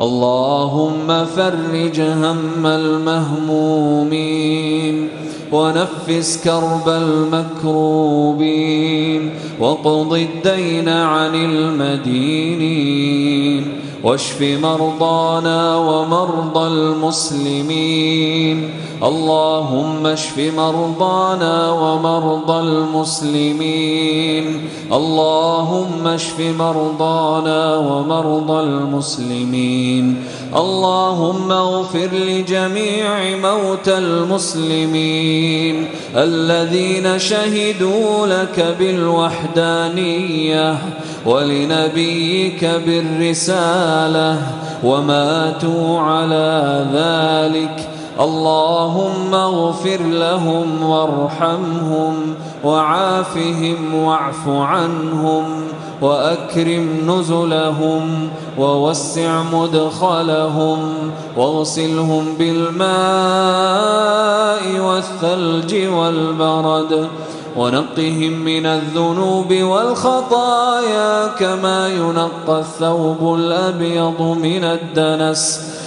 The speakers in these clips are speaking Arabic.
اللهم فرج هم المهمومين ونفس كرب المكروبين وقض الدين عن المدينين واشف مرضانا ومرضى المسلمين. اللهم اشف مرضانا ومرضى المسلمين. اللهم اشف مرضانا ومرضى المسلمين. اللهم اغفر لجميع موتى المسلمين. الذين شهدوا لك بالوحدانية ولنبيك بالرساله وماتوا على ذلك اللهم اغفر لهم وارحمهم وعافهم واعف عنهم وأكرم نزلهم ووسع مدخلهم واغسلهم بالماء والثلج والبرد ونقهم من الذنوب والخطايا كما ينقى الثوب الأبيض من الدنس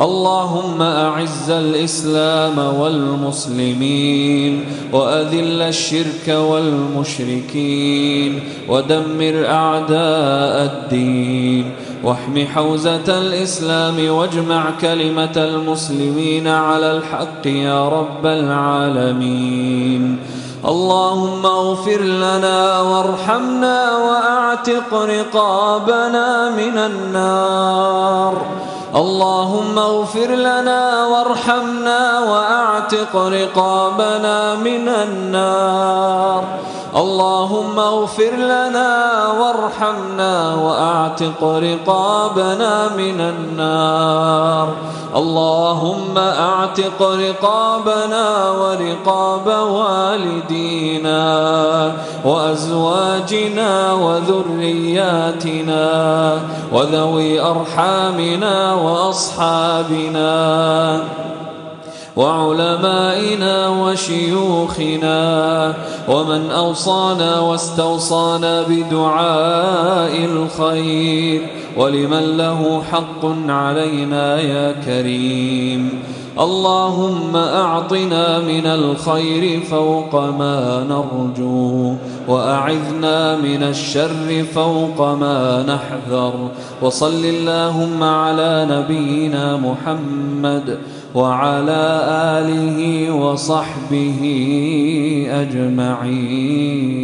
اللهم أعز الإسلام والمسلمين وأذل الشرك والمشركين ودمر أعداء الدين واحم حوزة الإسلام واجمع كلمة المسلمين على الحق يا رب العالمين اللهم اغفر لنا وارحمنا وأعتق رقابنا من النار اللهم اغفر لنا وارحمنا وأعتق رقابنا من النار. اللهم اغفر لنا وارحمنا واعتق رقابنا من النار. اللهم اعتق رقابنا ورقاب والدينا وازواجنا وذرياتنا وذوي ارحامنا واصحابنا. وعلمائنا وشيوخنا ومن أوصانا واستوصانا بدعاء الخير ولمن له حق علينا يا كريم. اللهم أعطنا من الخير فوق ما نرجو وأعذنا من الشر فوق ما نحذر. وصل اللهم على نبينا محمد وعلى آله وصحبه أجمعين.